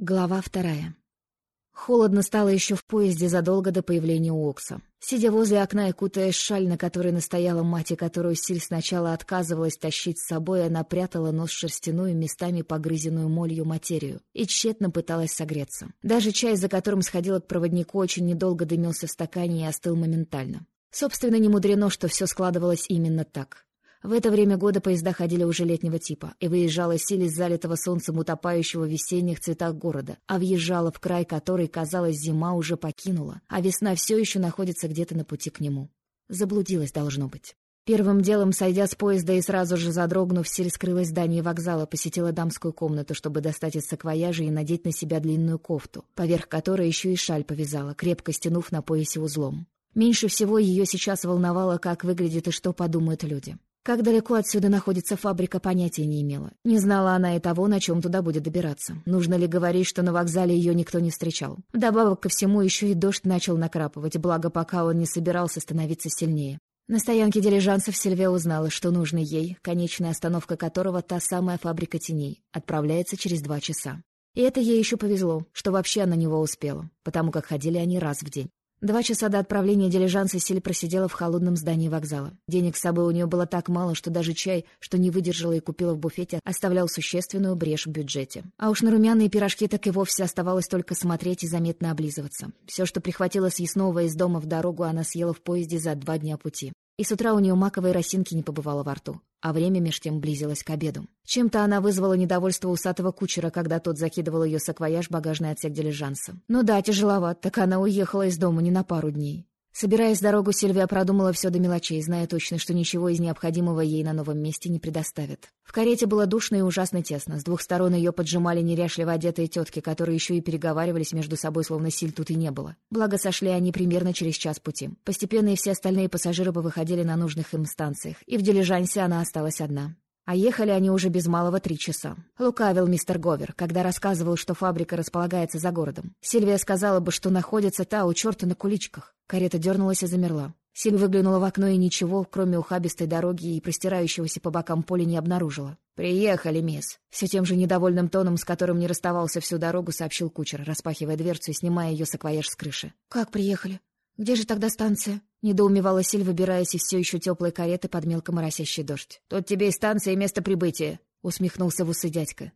Глава вторая. Холодно стало еще в поезде задолго до появления Окса. Сидя возле окна и кутая шаль, на которой настояла мать, и которую Силь сначала отказывалась тащить с собой, она прятала нос шерстяную, местами погрызенную молью материю, и тщетно пыталась согреться. Даже чай, за которым сходила к проводнику, очень недолго дымился в стакане и остыл моментально. Собственно, не мудрено, что все складывалось именно так. В это время года поезда ходили уже летнего типа, и выезжала Силь из залитого солнцем утопающего в весенних цветах города, а въезжала в край, который, казалось, зима уже покинула, а весна все еще находится где-то на пути к нему. Заблудилась, должно быть. Первым делом, сойдя с поезда и сразу же задрогнув, Силь скрылась в здании вокзала, посетила дамскую комнату, чтобы достать из саквояжа и надеть на себя длинную кофту, поверх которой еще и шаль повязала, крепко стянув на поясе узлом. Меньше всего ее сейчас волновало, как выглядит и что подумают люди. Как далеко отсюда находится фабрика, понятия не имела. Не знала она и того, на чем туда будет добираться. Нужно ли говорить, что на вокзале ее никто не встречал. Вдобавок ко всему еще и дождь начал накрапывать, благо пока он не собирался становиться сильнее. На стоянке дилижансов Сильвия узнала, что нужно ей, конечная остановка которого та самая фабрика теней, отправляется через два часа. И это ей еще повезло, что вообще на него успела, потому как ходили они раз в день. Два часа до отправления дилижанса Силь просидела в холодном здании вокзала. Денег с собой у нее было так мало, что даже чай, что не выдержала и купила в буфете, оставлял существенную брешь в бюджете. А уж на румяные пирожки так и вовсе оставалось только смотреть и заметно облизываться. Все, что прихватила съестного из дома в дорогу, она съела в поезде за два дня пути. И с утра у нее маковой росинки не побывало во рту, а время меж тем близилось к обеду. Чем-то она вызвала недовольство усатого кучера, когда тот закидывал ее саквояж в багажный отсек дилижанса. Ну да, тяжеловато, так она уехала из дома не на пару дней. Собираясь дорогу, Сильвия продумала все до мелочей, зная точно, что ничего из необходимого ей на новом месте не предоставят. В карете было душно и ужасно тесно. С двух сторон ее поджимали неряшливо одетые тетки, которые еще и переговаривались между собой, словно силь тут и не было. Благо, сошли они примерно через час пути. Постепенно и все остальные пассажиры повыходили на нужных им станциях, и в дилижансе она осталась одна. А ехали они уже без малого три часа. Лукавил мистер Говер, когда рассказывал, что фабрика располагается за городом. Сильвия сказала бы, что находится та у черта на куличках. Карета дернулась и замерла. Силь выглянула в окно и ничего, кроме ухабистой дороги и простирающегося по бокам поля, не обнаружила. «Приехали, мисс!» Все тем же недовольным тоном, с которым не расставался всю дорогу, сообщил кучер, распахивая дверцу и снимая ее саквояж с крыши. «Как приехали? Где же тогда станция?» Недоумевала Силь, выбираясь из все еще теплой кареты под мелко моросящий дождь. «Тут тебе и станция, и место прибытия!» — усмехнулся в усы дядька.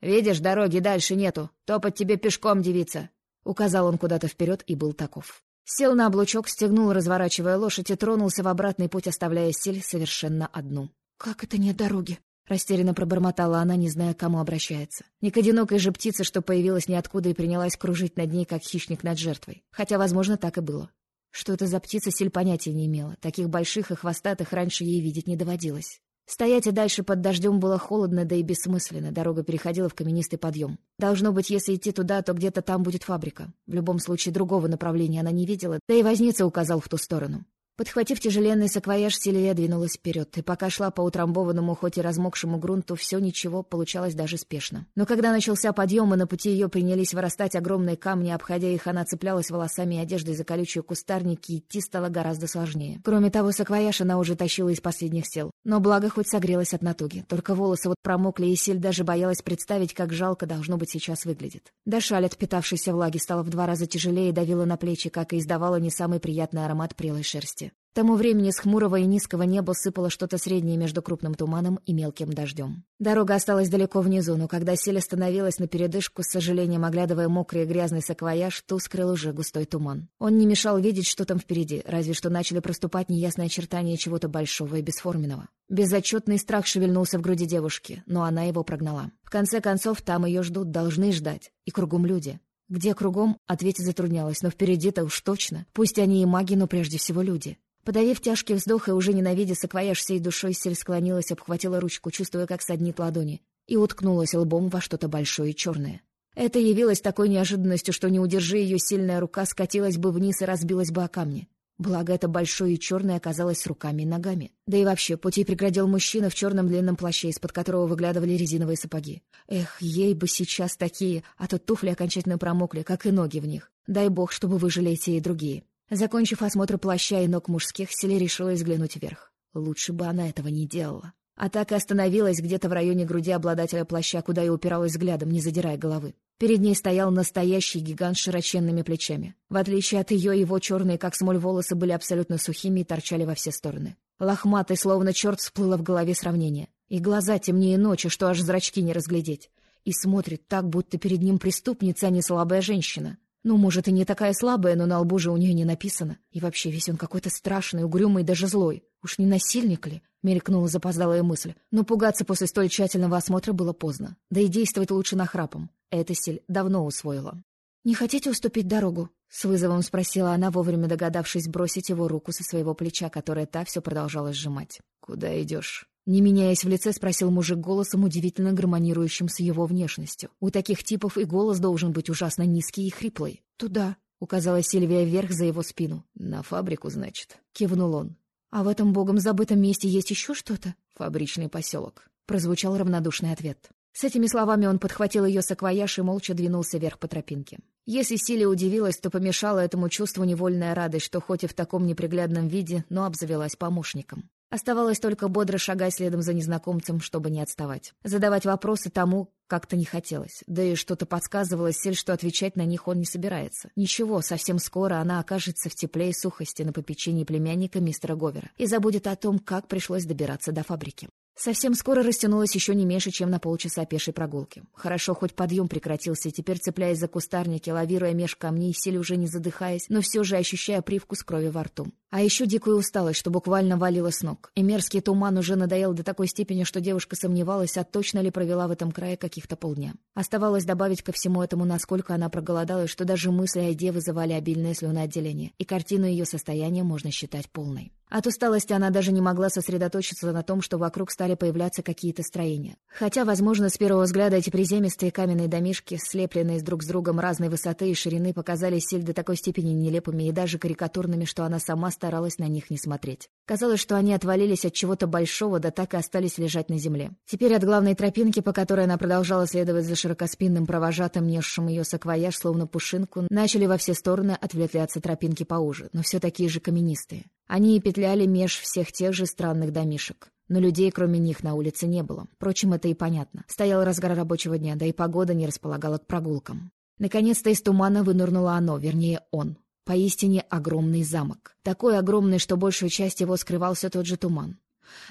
«Видишь, дороги дальше нету. Топать тебе пешком, девица!» Указал он куда-то вперед и был таков. Сел на облучок, стегнул, разворачивая лошадь, и тронулся в обратный путь, оставляя Силь совершенно одну. «Как это нет дороги?» Растерянно пробормотала она, не зная, к кому обращается. Не к одинокой же птице, что появилась ниоткуда и принялась кружить над ней, как хищник над жертвой. Хотя, возможно, так и было. Что это за птица, Силь понятия не имела. Таких больших и хвостатых раньше ей видеть не доводилось. Стоять и дальше под дождем было холодно, да и бессмысленно. Дорога переходила в каменистый подъем. Должно быть, если идти туда, то где-то там будет фабрика. В любом случае, другого направления она не видела, да и возница указал в ту сторону. Подхватив тяжеленный саквояж, Сильвия двинулась вперед, и пока шла по утрамбованному, хоть и размокшему грунту, все ничего получалось даже спешно. Но когда начался подъем, и на пути ее принялись вырастать огромные камни, обходя их, она цеплялась волосами и одеждой за колючие кустарники, и идти стало гораздо сложнее. Кроме того, саквояж она уже тащила из последних сил. Но благо хоть согрелась от натуги. Только волосы вот промокли, и Силь даже боялась представить, как жалко должно быть сейчас выглядит. Да шаль от питавшейся влаги стала в два раза тяжелее и давила на плечи, как и издавала не самый приятный аромат прелой шерсти. К тому времени с хмурого и низкого неба сыпало что-то среднее между крупным туманом и мелким дождем. Дорога осталась далеко внизу, но когда Селя становилась на передышку, с сожалением оглядывая мокрый и грязный саквояж, то скрыл уже густой туман. Он не мешал видеть, что там впереди, разве что начали проступать неясные очертания чего-то большого и бесформенного. Безотчетный страх шевельнулся в груди девушки, но она его прогнала. В конце концов, там ее ждут, должны ждать. И кругом люди. Где кругом, ответить затруднялось, но впереди-то уж точно. Пусть они и маги, но прежде всего люди. Подавив тяжкий вздох и уже ненавидя саквояж всей душой, Сель склонилась, обхватила ручку, чувствуя, как саднит ладони, и уткнулась лбом во что-то большое и черное. Это явилось такой неожиданностью, что не удержи ее сильная рука, скатилась бы вниз и разбилась бы о камни. Благо, это большое и черное оказалось руками и ногами. Да и вообще, пути преградил мужчина в черном длинном плаще, из-под которого выглядывали резиновые сапоги. Эх, ей бы сейчас такие, а то туфли окончательно промокли, как и ноги в них. Дай бог, чтобы выжили эти и другие. Закончив осмотр плаща и ног мужских, Селе решила взглянуть вверх. Лучше бы она этого не делала. А так и остановилась где-то в районе груди обладателя плаща, куда и упиралась взглядом, не задирая головы. Перед ней стоял настоящий гигант с широченными плечами. В отличие от ее, его черные, как смоль, волосы были абсолютно сухими и торчали во все стороны. Лохматый, словно черт, всплыло в голове сравнение. И глаза темнее ночи, что аж зрачки не разглядеть. И смотрит так, будто перед ним преступница, а не слабая женщина. Ну, может, и не такая слабая, но на лбу же у нее не написано. И вообще весь он какой-то страшный, угрюмый, даже злой. Уж не насильник ли? Мелькнула запоздалая мысль. Но пугаться после столь тщательного осмотра было поздно. Да и действовать лучше нахрапом. Этосель давно усвоила. «Не хотите уступить дорогу?» — с вызовом спросила она, вовремя догадавшись бросить его руку со своего плеча, которое та все продолжала сжимать. «Куда идешь?» Не меняясь в лице, спросил мужик голосом, удивительно гармонирующим с его внешностью. У таких типов и голос должен быть ужасно низкий и хриплый. «Туда», — указала Сильвия вверх за его спину. «На фабрику, значит?» — кивнул он. «А в этом богом забытом месте есть еще что-то?» «Фабричный поселок», — прозвучал равнодушный ответ. С этими словами он подхватил ее саквояж и молча двинулся вверх по тропинке. Если Силе удивилась, то помешала этому чувству невольная радость, что хоть и в таком неприглядном виде, но обзавелась помощником. Оставалось только бодро шагать следом за незнакомцем, чтобы не отставать. Задавать вопросы тому как-то не хотелось. Да и что-то подсказывало Сель, что отвечать на них он не собирается. Ничего, совсем скоро она окажется в тепле и сухости на попечении племянника мистера Говера и забудет о том, как пришлось добираться до фабрики. Совсем скоро растянулось еще не меньше, чем на полчаса пешей прогулки. Хорошо, хоть подъем прекратился, и теперь, цепляясь за кустарники, лавируя меж камней, силе уже не задыхаясь, но все же ощущая привкус крови во рту. А еще дикую усталость, что буквально валила с ног. И мерзкий туман уже надоел до такой степени, что девушка сомневалась, а точно ли провела в этом крае каких-то полдня. Оставалось добавить ко всему этому, насколько она проголодалась, что даже мысли о еде вызывали обильное слюноотделение, и картину ее состояния можно считать полной. От усталости она даже не могла сосредоточиться на том, что вокруг стали появляться какие-то строения. Хотя, возможно, с первого взгляда эти приземистые каменные домишки, слепленные друг с другом разной высоты и ширины, показались Силь до такой степени нелепыми и даже карикатурными, что она сама старалась на них не смотреть. Казалось, что они отвалились от чего-то большого, да так и остались лежать на земле. Теперь от главной тропинки, по которой она продолжала следовать за широкоспинным провожатым, несшим ее саквояж, словно пушинку, начали во все стороны ответвляться тропинки поуже, но все такие же каменистые. Они и петляли меж всех тех же странных домишек. Но людей, кроме них, на улице не было. Впрочем, это и понятно. Стоял разгар рабочего дня, да и погода не располагала к прогулкам. Наконец-то из тумана вынырнуло оно, вернее, он. Поистине огромный замок. Такой огромный, что большую часть его скрывал все тот же туман.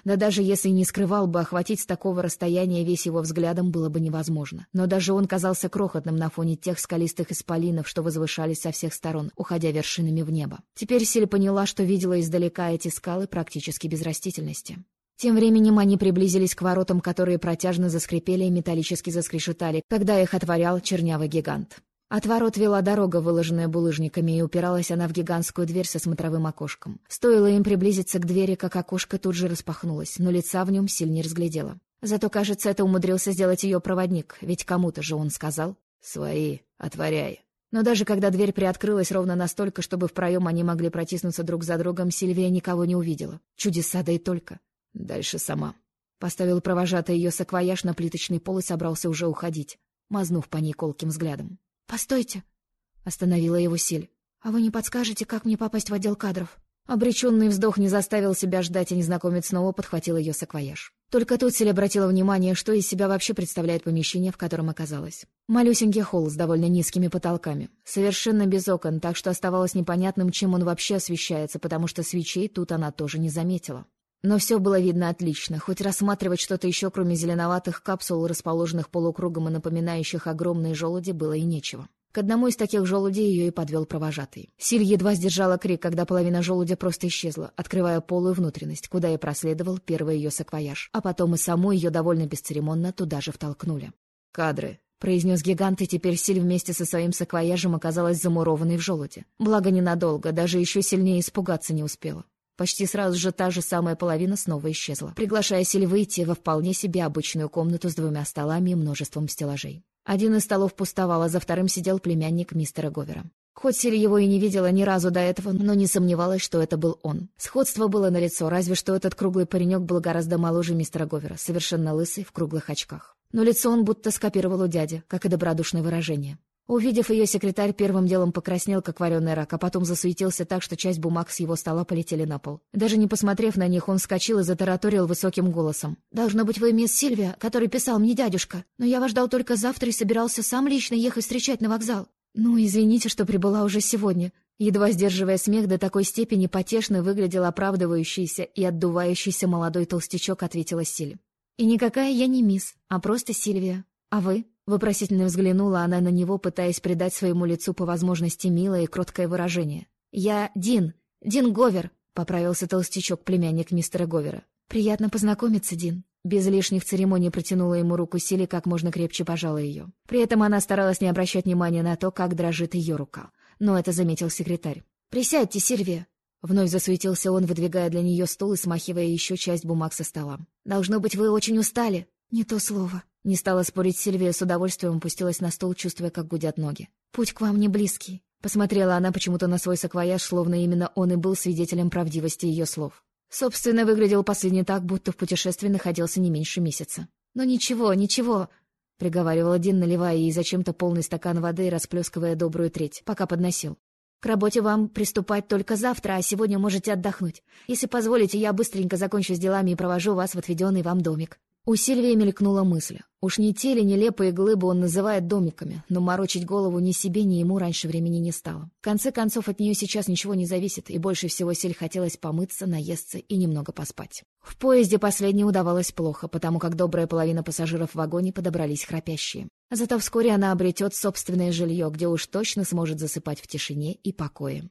Да даже если не скрывал бы, охватить с такого расстояния весь его взглядом было бы невозможно. Но даже он казался крохотным на фоне тех скалистых исполинов, что возвышались со всех сторон, уходя вершинами в небо. Теперь Силь поняла, что видела издалека эти скалы практически без растительности. Тем временем они приблизились к воротам, которые протяжно заскрипели и металлически заскрешетали, когда их отворял чернявый гигант. От ворот вела дорога, выложенная булыжниками, и упиралась она в гигантскую дверь со смотровым окошком. Стоило им приблизиться к двери, как окошко тут же распахнулось, но лица в нем сильно разглядела. Зато, кажется, это умудрился сделать ее проводник, ведь кому-то же он сказал «Свои, отворяй». Но даже когда дверь приоткрылась ровно настолько, чтобы в проем они могли протиснуться друг за другом, Сильвия никого не увидела. Чудеса, да и только. Дальше сама. Поставил провожатый ее саквояж на плиточный пол и собрался уже уходить, мазнув по ней колким взглядом. «Постойте!» — остановила его Силь. «А вы не подскажете, как мне попасть в отдел кадров?» Обреченный вздох не заставил себя ждать, и незнакомец снова подхватил ее саквояж. Только тут Силь обратила внимание, что из себя вообще представляет помещение, в котором оказалась. Малюсенький холл с довольно низкими потолками. Совершенно без окон, так что оставалось непонятным, чем он вообще освещается, потому что свечей тут она тоже не заметила. Но все было видно отлично, хоть рассматривать что-то еще, кроме зеленоватых капсул, расположенных полукругом и напоминающих огромные желуди, было и нечего. К одному из таких желудей ее и подвел провожатый. Силь едва сдержала крик, когда половина желудя просто исчезла, открывая полую внутренность, куда и проследовал первый ее саквояж. А потом и саму ее довольно бесцеремонно туда же втолкнули. «Кадры», — произнес гигант, и теперь Силь вместе со своим саквояжем оказалась замурованной в желуде. Благо ненадолго, даже еще сильнее испугаться не успела. Почти сразу же та же самая половина снова исчезла, приглашая Силь выйти во вполне себе обычную комнату с двумя столами и множеством стеллажей. Один из столов пустовал, а за вторым сидел племянник мистера Говера. Хоть Силь его и не видела ни разу до этого, но не сомневалась, что это был он. Сходство было налицо, разве что этот круглый паренек был гораздо моложе мистера Говера, совершенно лысый, в круглых очках. Но лицо он будто скопировал у дяди, как и добродушное выражение. Увидев ее, секретарь первым делом покраснел, как вареный рак, а потом засуетился так, что часть бумаг с его стола полетели на пол. Даже не посмотрев на них, он вскочил и затараторил высоким голосом. «Должно быть, вы мисс Сильвия, который писал мне дядюшка. Но я вас ждал только завтра и собирался сам лично ехать встречать на вокзал. Ну, извините, что прибыла уже сегодня». Едва сдерживая смех, до такой степени потешно выглядел оправдывающийся и отдувающийся молодой толстячок, ответила Силь. «И никакая я не мисс, а просто Сильвия. А вы?» Вопросительно взглянула она на него, пытаясь придать своему лицу по возможности милое и кроткое выражение. «Я Дин. Дин Говер», — поправился толстячок, племянник мистера Говера. «Приятно познакомиться, Дин». Без лишних церемоний протянула ему руку Сили, как можно крепче пожала ее. При этом она старалась не обращать внимания на то, как дрожит ее рука. Но это заметил секретарь. «Присядьте, Сильвия!» Вновь засуетился он, выдвигая для нее стул и смахивая еще часть бумаг со стола. «Должно быть, вы очень устали». «Не то слово», не стала спорить Сильвия, с удовольствием опустилась на стол, чувствуя, как гудят ноги. «Путь к вам не близкий». Посмотрела она почему-то на свой саквояж, словно именно он и был свидетелем правдивости ее слов. Собственно, выглядел последний так, будто в путешествии находился не меньше месяца. «Но ничего, ничего», — приговаривал Дин, наливая ей зачем-то полный стакан воды и расплескивая добрую треть, пока подносил. «К работе вам приступать только завтра, а сегодня можете отдохнуть. Если позволите, я быстренько закончу с делами и провожу вас в отведенный вам домик». У Сильвии мелькнула мысль. Уж не те ли нелепые глыбы он называет домиками, но морочить голову ни себе, ни ему раньше времени не стало. В конце концов, от нее сейчас ничего не зависит, и больше всего Силь хотелось помыться, наесться и немного поспать. В поезде последнее удавалось плохо, потому как добрая половина пассажиров в вагоне подобрались храпящие. Зато вскоре она обретет собственное жилье, где уж точно сможет засыпать в тишине и покое.